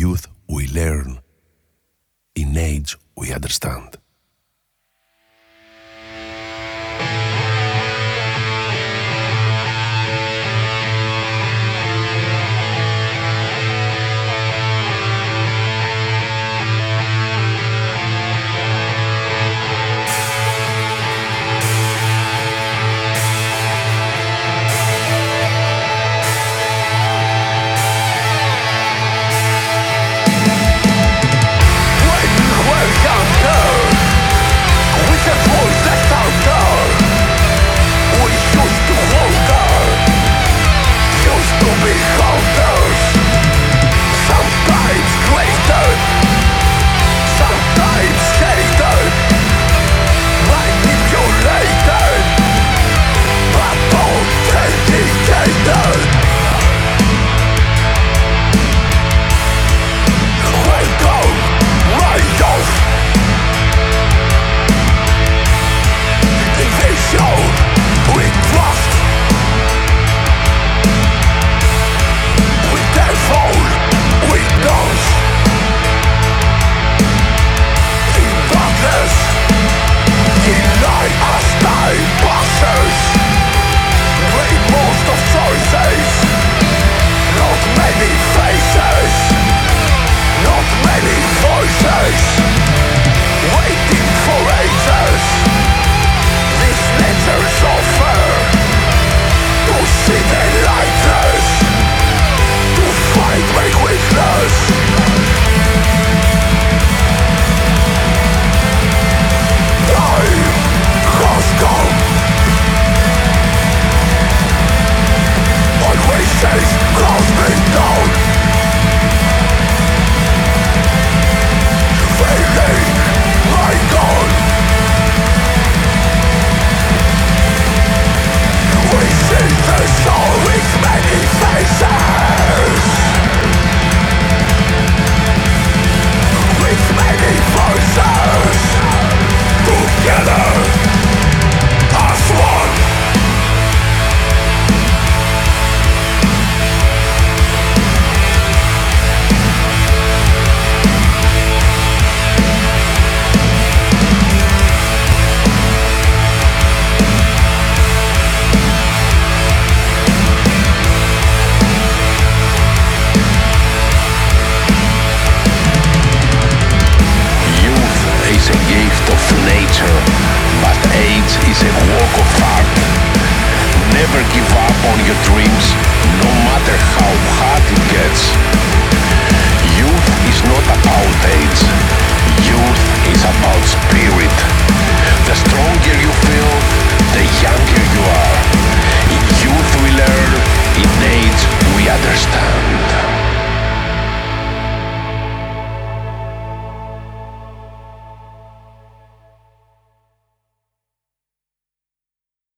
youth we learn, in age we understand. Never give up on your dreams, no matter how.